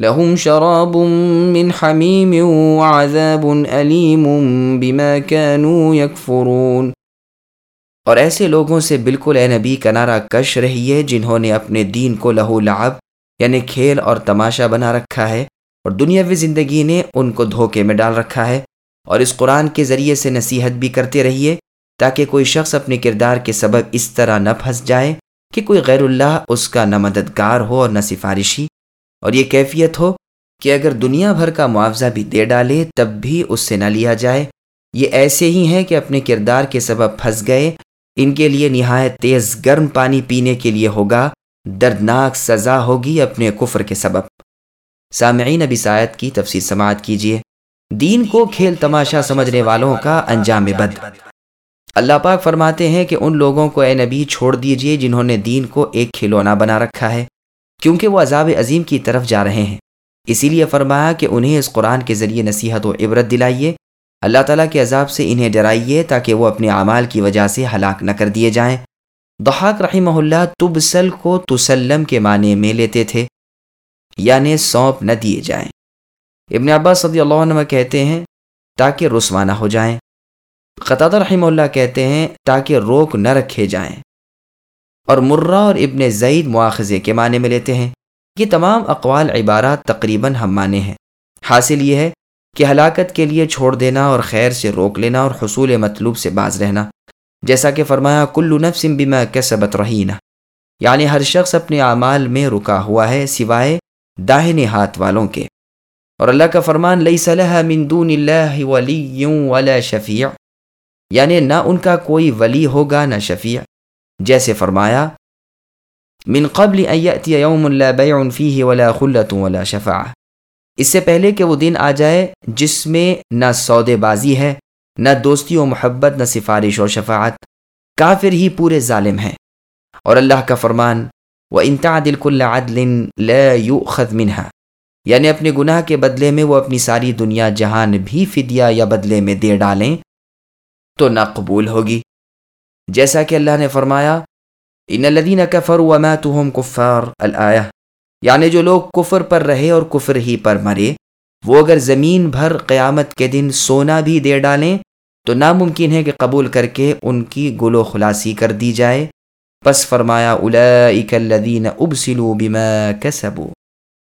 لهم شراب من حميم وعذاب علیم بما كانوا يكفرون۔ اور ایسے لوگوں سے بالکل اے نبی کنارہ کش رہیے جنہوں نے اپنے دین کو لہو لعب یعنی کھیل اور تماشا بنا رکھا ہے اور دنیاوی زندگی نے ان کو دھوکے میں ڈال رکھا ہے۔ اور اس قرآن کے ذریعے سے نصیحت بھی کرتے رہیے تاکہ کوئی شخص اپنے کردار کے سبب اس طرح نہ پھنس جائے کہ کوئی غیر اللہ اس کا نہ مددگار ہو اور نہ سفارشی۔ اور یہ کیفیت ہو کہ اگر دنیا بھر کا معاوضہ بھی دے ڈالے تب بھی اس سے نہ لیا جائے۔ یہ ایسے ہی ہیں کہ اپنے کردار کے سبب پھنس گئے۔ ان کے لیے نہایت تیز گرم پانی پینے کے لیے ہوگا۔ دردناک سزا ہوگی اپنے کفر کے سبب۔ سامعین ابی سایت کی تفصیل سماعت کیجیے دین کو کھیل تماشا سمجھنے والوں کا انجام بد۔ اللہ پاک فرماتے ہیں کہ ان لوگوں کو اے نبی چھوڑ دیجیے جنہوں نے دین کو ایک کھلونا بنا رکھا ہے۔ کیونکہ وہ عذاب عظیم کی طرف جا رہے ہیں۔ اسی لیے فرمایا کہ انہیں اس قرآن کے ذریعے نصیحت و عبرت دلائیے۔ اللہ تعالیٰ کے عذاب سے انہیں ڈرائیے تاکہ وہ اپنے اعمال کی وجہ سے ہلاک نہ کر دیے جائیں۔ دحاق رحمہ اللہ تبسل کو تسلم کے معنی میں لیتے تھے یعنی سونپ نہ دیے جائیں۔ ابن عباس صدی اللہ عنہ کہتے ہیں، تاکہ رسوانہ ہو جائیں۔ قطع رحمہ اللہ کہتے ہیں، تاکہ روک نہ رکھے جائیں۔ اور مرہ اور ابن زید مواخذے کے معنی میں لیتے ہیں۔ یہ تمام اقوال عبارات تقریباً ہم معنی ہیں۔ حاصل یہ ہے کہ ہلاکت کے لیے چھوڑ دینا اور خیر سے روک لینا اور حصول مطلوب سے باز رہنا۔ جیسا کہ فرمایا، کلو نفس بما کسبت رہینہ۔ یعنی ہر شخص اپنے اعمال میں رکا ہوا ہے سوائے داہنے ہاتھ والوں کے۔ اور اللہ کا فرمان لئی صلاح من دون اللہ ولی ولا شفیع۔ یعنی نہ ان کا کوئی ولی ہوگا نہ شفیع۔ جیسے فرمایا، من قبل ان یأتی یوم لا بیع فیہ ولا خلت ولا شفاع. اس سے پہلے کہ وہ دن آ جائے جس میں نہ سودے بازی ہے، نہ دوستی و محبت، نہ سفارش و شفاعت، کافر ہی پورے ظالم ہیں۔ اور اللہ کا فرمان وہ انتا دل کل عدل لا یؤخذ منها. یعنی اپنے گناہ کے بدلے میں وہ اپنی ساری دنیا جہان بھی فدیہ یا بدلے میں دے ڈالیں، تو نہ قبول ہوگی۔ جیسا کہ اللہ نے فرمایا ان الذين كفروا وماتوا كفار الايه یعنی جو لوگ کفر پر رہے اور کفر ہی پر مرے، وہ اگر زمین بھر قیامت کے دن سونا بھی دے ڈالیں، تو ناممکن ہے کہ قبول کر کے ان کی گل و خلاصی کر دی جائے۔ پس فرمایا الذين ابسلوا بما كسبوا